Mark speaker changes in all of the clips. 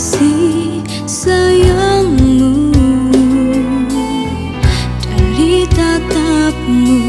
Speaker 1: kasih sayangmu. Dari tatapmu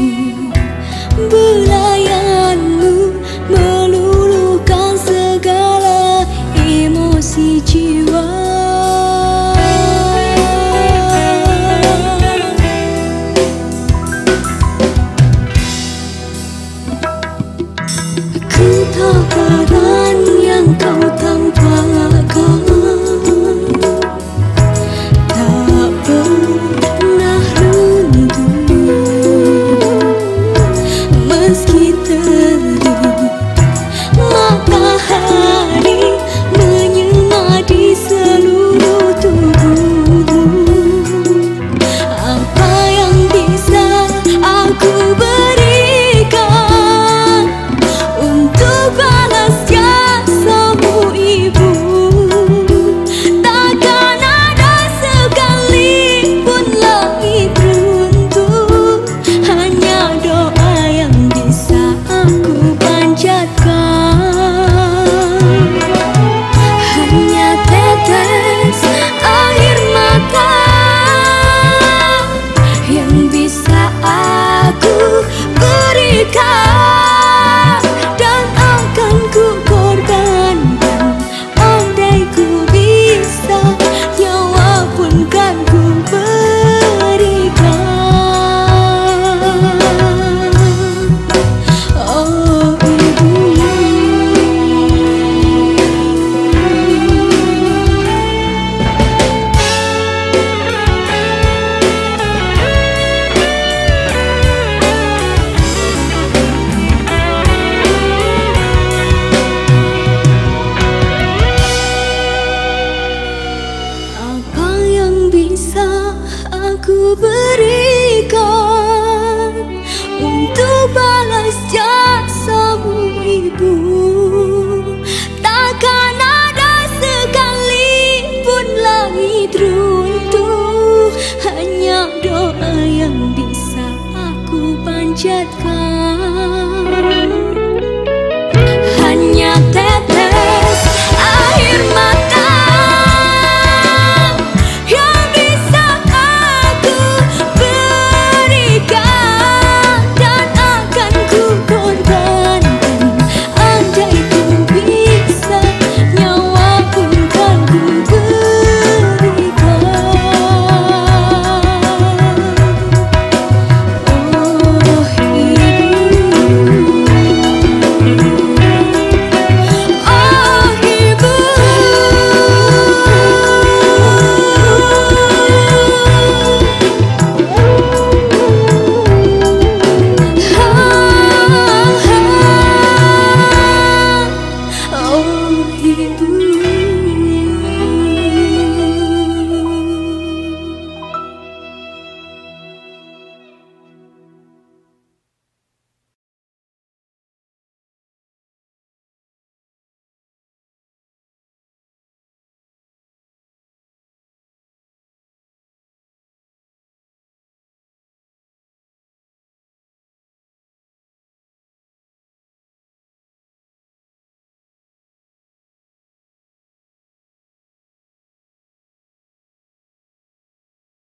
Speaker 1: aku berikan untuk balas jasamu ibu. Takkan ada sekalipun langit runtuh hanya doa yang bisa aku panjatkan